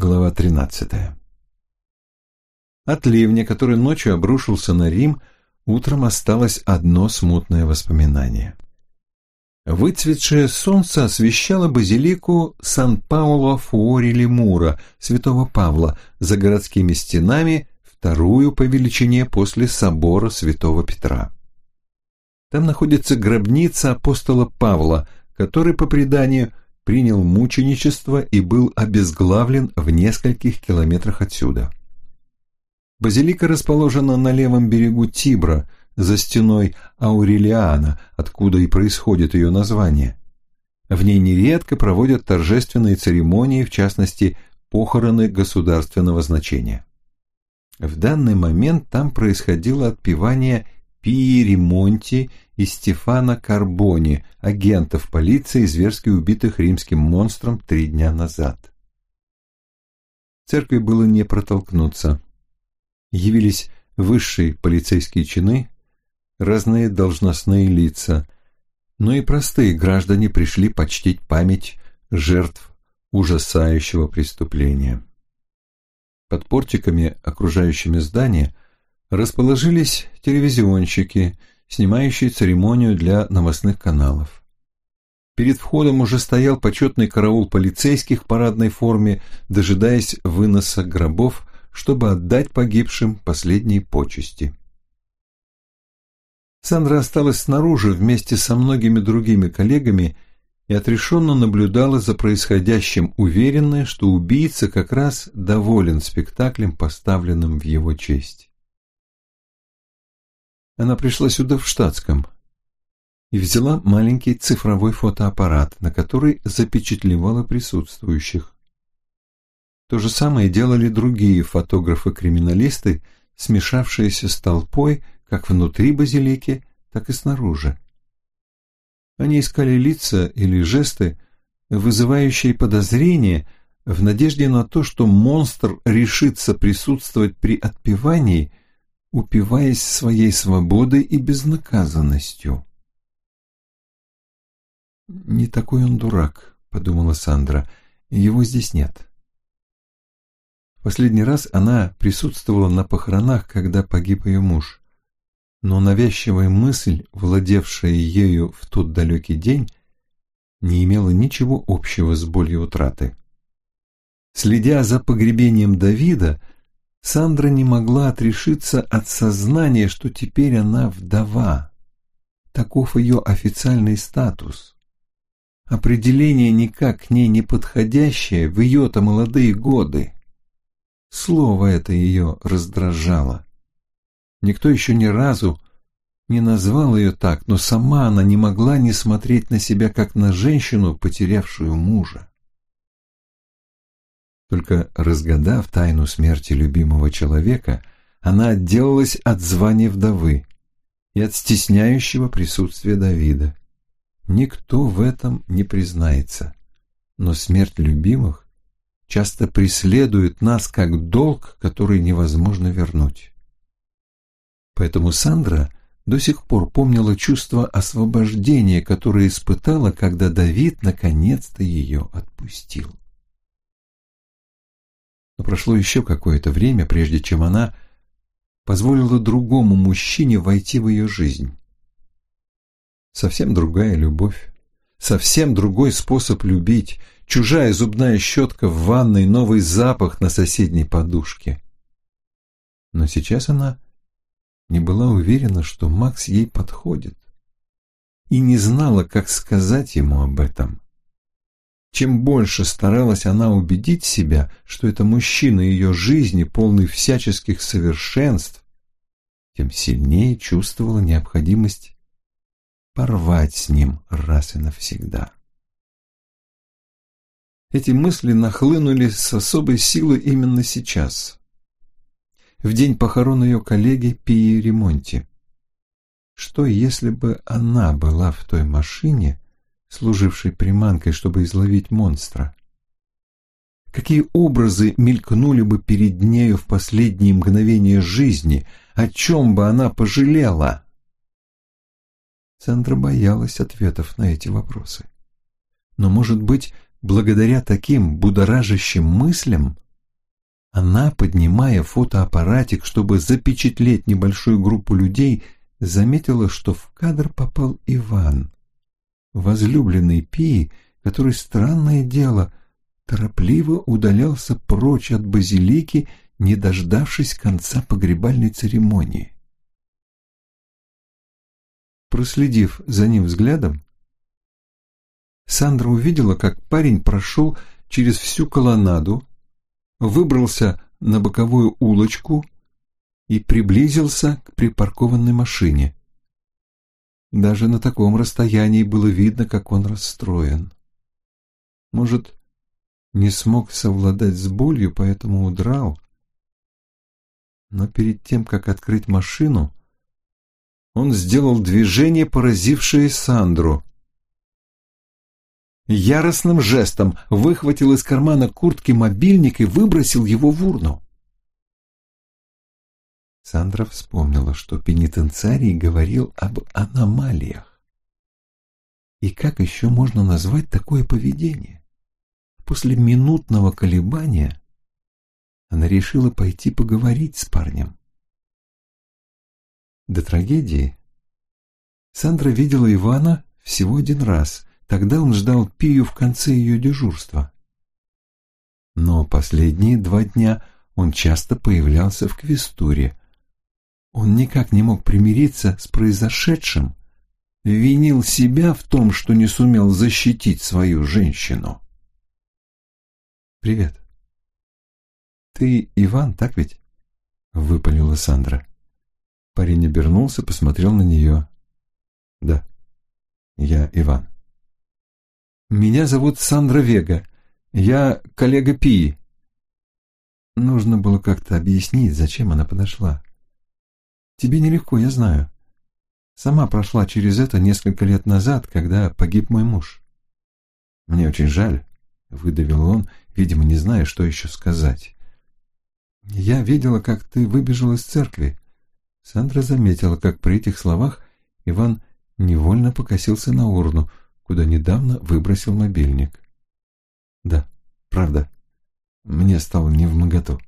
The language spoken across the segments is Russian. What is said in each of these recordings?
Глава 13. От ливня, который ночью обрушился на Рим, утром осталось одно смутное воспоминание. Выцветшее солнце освещало базилику Сан-Пауло Фуори Лемура, святого Павла, за городскими стенами, вторую по величине после собора святого Петра. Там находится гробница апостола Павла, который, по преданию, принял мученичество и был обезглавлен в нескольких километрах отсюда. Базилика расположена на левом берегу Тибра, за стеной Аурелиана, откуда и происходит ее название. В ней нередко проводят торжественные церемонии, в частности, похороны государственного значения. В данный момент там происходило отпевание Пии Ремонти и Стефана Карбони, агентов полиции, зверски убитых римским монстром три дня назад. В церкви было не протолкнуться. Явились высшие полицейские чины, разные должностные лица, но и простые граждане пришли почтить память жертв ужасающего преступления. Под портиками, окружающими здание, расположились телевизионщики, снимающие церемонию для новостных каналов. Перед входом уже стоял почетный караул полицейских в парадной форме, дожидаясь выноса гробов, чтобы отдать погибшим последние почести. Сандра осталась снаружи вместе со многими другими коллегами и отрешенно наблюдала за происходящим, уверенная, что убийца как раз доволен спектаклем, поставленным в его честь. Она пришла сюда в штатском и взяла маленький цифровой фотоаппарат, на который запечатлевала присутствующих. То же самое делали другие фотографы-криминалисты, смешавшиеся с толпой как внутри базилики, так и снаружи. Они искали лица или жесты, вызывающие подозрения, в надежде на то, что монстр решится присутствовать при отпевании упиваясь своей свободой и безнаказанностью. «Не такой он дурак», — подумала Сандра, — «его здесь нет». Последний раз она присутствовала на похоронах, когда погиб ее муж, но навязчивая мысль, владевшая ею в тот далекий день, не имела ничего общего с болью утраты. Следя за погребением Давида, Сандра не могла отрешиться от сознания, что теперь она вдова. Таков ее официальный статус. Определение никак к ней не подходящее в ее-то молодые годы. Слово это ее раздражало. Никто еще ни разу не назвал ее так, но сама она не могла не смотреть на себя, как на женщину, потерявшую мужа. Только разгадав тайну смерти любимого человека, она отделалась от звания вдовы и от стесняющего присутствия Давида. Никто в этом не признается, но смерть любимых часто преследует нас как долг, который невозможно вернуть. Поэтому Сандра до сих пор помнила чувство освобождения, которое испытала, когда Давид наконец-то ее отпустил. Но прошло еще какое-то время, прежде чем она позволила другому мужчине войти в ее жизнь. Совсем другая любовь, совсем другой способ любить, чужая зубная щетка в ванной, новый запах на соседней подушке. Но сейчас она не была уверена, что Макс ей подходит, и не знала, как сказать ему об этом. Чем больше старалась она убедить себя, что это мужчина ее жизни, полный всяческих совершенств, тем сильнее чувствовала необходимость порвать с ним раз и навсегда. Эти мысли нахлынули с особой силой именно сейчас, в день похорон ее коллеги Пии Ремонти. Что, если бы она была в той машине, служившей приманкой, чтобы изловить монстра. Какие образы мелькнули бы перед нею в последние мгновения жизни, о чем бы она пожалела? Сандра боялась ответов на эти вопросы. Но, может быть, благодаря таким будоражащим мыслям Она, поднимая фотоаппаратик, чтобы запечатлеть небольшую группу людей, заметила, что в кадр попал Иван, возлюбленный Пии, который, странное дело, торопливо удалялся прочь от базилики, не дождавшись конца погребальной церемонии. Проследив за ним взглядом, Сандра увидела, как парень прошел через всю колоннаду, выбрался на боковую улочку и приблизился к припаркованной машине. Даже на таком расстоянии было видно, как он расстроен. Может, не смог совладать с болью, поэтому удрал. Но перед тем, как открыть машину, он сделал движение, поразившее Сандру. Яростным жестом выхватил из кармана куртки мобильник и выбросил его в урну. Сандра вспомнила, что пенитенциарий говорил об аномалиях. И как еще можно назвать такое поведение? После минутного колебания она решила пойти поговорить с парнем. До трагедии Сандра видела Ивана всего один раз. Тогда он ждал Пию в конце ее дежурства. Но последние два дня он часто появлялся в Квестуре, он никак не мог примириться с произошедшим, винил себя в том, что не сумел защитить свою женщину. «Привет. Ты Иван, так ведь?» — выпалила Сандра. Парень обернулся, посмотрел на нее. «Да, я Иван». «Меня зовут Сандра Вега. Я коллега Пии». Нужно было как-то объяснить, зачем она подошла. Тебе нелегко, я знаю. Сама прошла через это несколько лет назад, когда погиб мой муж. Мне очень жаль, выдавил он, видимо, не зная, что еще сказать. Я видела, как ты выбежал из церкви. Сандра заметила, как при этих словах Иван невольно покосился на урну, куда недавно выбросил мобильник. Да, правда, мне стало невмоготу.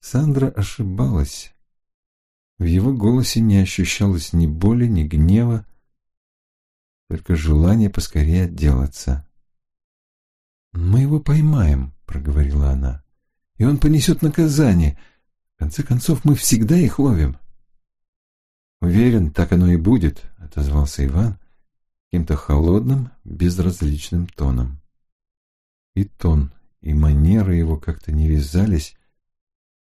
Сандра ошибалась. В его голосе не ощущалось ни боли, ни гнева, только желание поскорее отделаться. «Мы его поймаем», — проговорила она, — «и он понесет наказание. В конце концов, мы всегда их ловим». «Уверен, так оно и будет», — отозвался Иван каким-то холодным, безразличным тоном. И тон, и манеры его как-то не вязались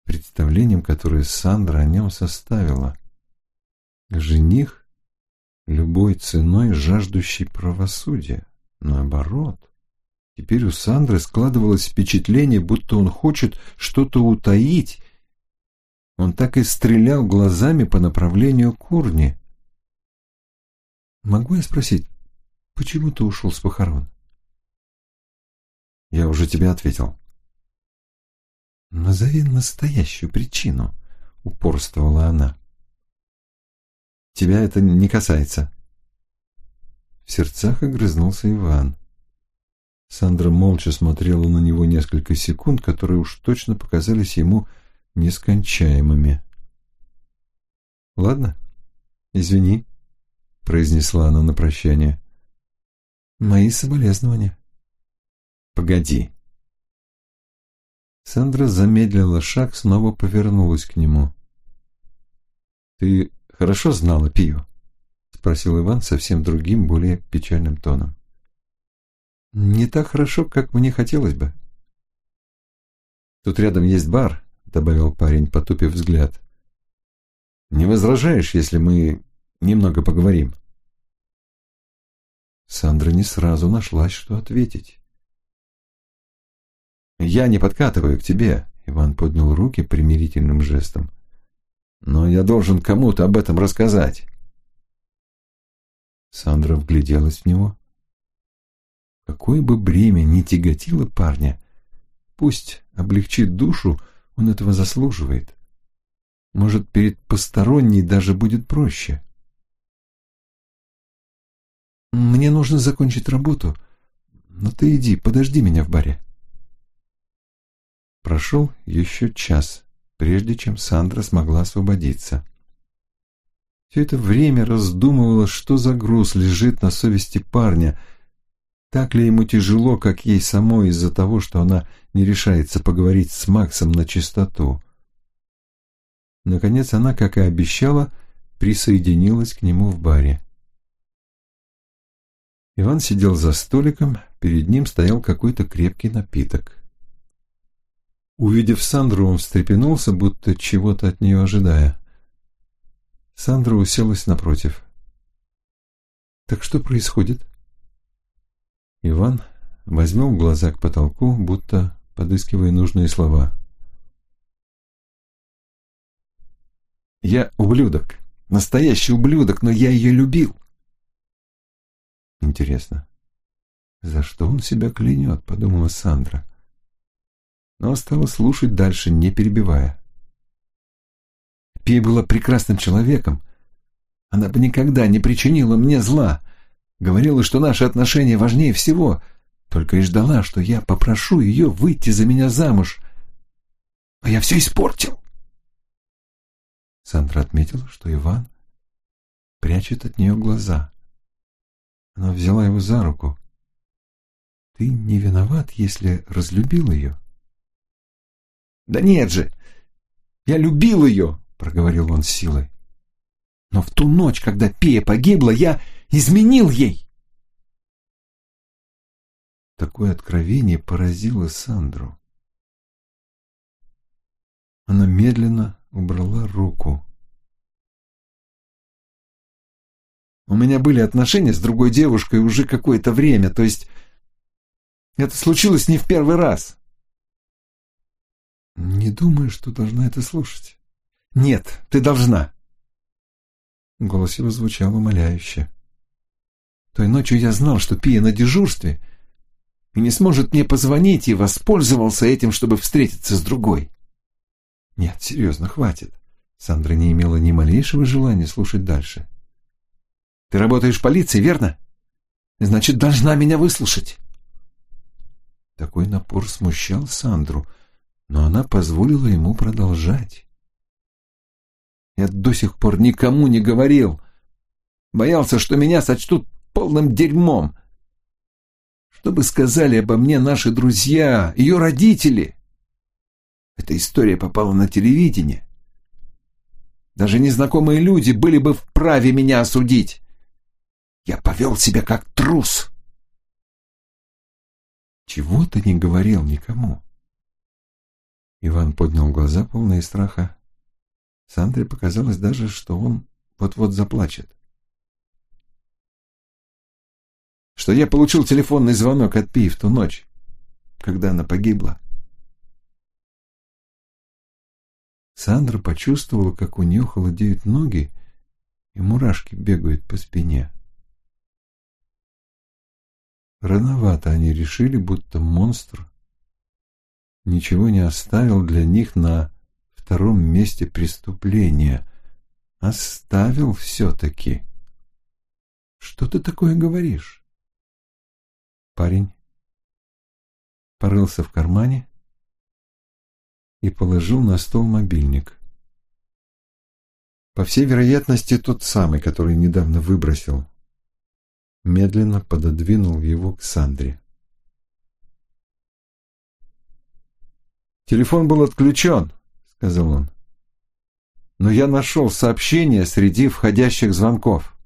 представлением, которое Сандра о нем составила. Жених любой ценой жаждущий правосудия. Наоборот, теперь у Сандры складывалось впечатление, будто он хочет что-то утаить. Он так и стрелял глазами по направлению к урне. «Могу я спросить, почему ты ушел с похорон?» «Я уже тебе ответил», «Назови настоящую причину», — упорствовала она. «Тебя это не касается». В сердцах огрызнулся Иван. Сандра молча смотрела на него несколько секунд, которые уж точно показались ему нескончаемыми. «Ладно, извини», — произнесла она на прощание. «Мои соболезнования». «Погоди», Сандра замедлила шаг, снова повернулась к нему. «Ты хорошо знала Пию?» — спросил Иван совсем другим, более печальным тоном. «Не так хорошо, как мне хотелось бы». «Тут рядом есть бар», — добавил парень, потупив взгляд. «Не возражаешь, если мы немного поговорим?» Сандра не сразу нашлась, что ответить. «Я не подкатываю к тебе», — Иван поднял руки примирительным жестом. «Но я должен кому-то об этом рассказать». Сандра вгляделась в него. Какое бы бремя ни тяготило парня, пусть облегчит душу, он этого заслуживает. Может, перед посторонней даже будет проще. «Мне нужно закончить работу, но ты иди, подожди меня в баре». Прошел еще час, прежде чем Сандра смогла освободиться. Все это время раздумывала, что за груз лежит на совести парня. Так ли ему тяжело, как ей самой, из-за того, что она не решается поговорить с Максом на чистоту. Наконец она, как и обещала, присоединилась к нему в баре. Иван сидел за столиком, перед ним стоял какой-то крепкий напиток. Увидев Сандру, он встрепенулся, будто чего-то от нее ожидая. Сандра уселась напротив. «Так что происходит?» Иван возьмел глаза к потолку, будто подыскивая нужные слова. «Я ублюдок, настоящий ублюдок, но я ее любил!» «Интересно, за что он себя клянет?» — подумала Сандра. Но стала слушать дальше, не перебивая. Пия была прекрасным человеком. Она бы никогда не причинила мне зла. Говорила, что наши отношения важнее всего. Только и ждала, что я попрошу ее выйти за меня замуж. А я все испортил. Сандра отметила, что Иван прячет от нее глаза. Она взяла его за руку. «Ты не виноват, если разлюбил ее?» «Да нет же! Я любил ее!» — проговорил он силой. «Но в ту ночь, когда Пия погибла, я изменил ей!» Такое откровение поразило Сандру. Она медленно убрала руку. У меня были отношения с другой девушкой уже какое-то время, то есть это случилось не в первый раз. Не думаю, что должна это слушать. «Нет, ты должна!» Голос его звучал умоляюще. Той ночью я знал, что Пия на дежурстве и не сможет мне позвонить, и воспользовался этим, чтобы встретиться с другой. Нет, серьезно, хватит. Сандра не имела ни малейшего желания слушать дальше. Ты работаешь в полиции, верно? Значит, должна меня выслушать. Такой напор смущал Сандру, но она позволила ему продолжать. Я до сих пор никому не говорил. Боялся, что меня сочтут полным дерьмом. Что бы сказали обо мне наши друзья, ее родители? Эта история попала на телевидение. Даже незнакомые люди были бы вправе меня осудить. Я повел себя как трус. Чего ты не говорил никому? Иван поднял глаза, полные страха. Сандре показалось даже, что он вот-вот заплачет. Что я получил телефонный звонок от Пи в ту ночь, когда она погибла. Сандра почувствовала, как у нее холодеют ноги, и мурашки бегают по спине. Рановато они решили, будто монстр ничего не оставил для них на втором месте преступления. Оставил все-таки. Что ты такое говоришь? Парень порылся в кармане и положил на стол мобильник. По всей вероятности, тот самый, который недавно выбросил. Медленно пододвинул его к Сандре. Телефон был отключен, сказал он. Но я нашел сообщение среди входящих звонков.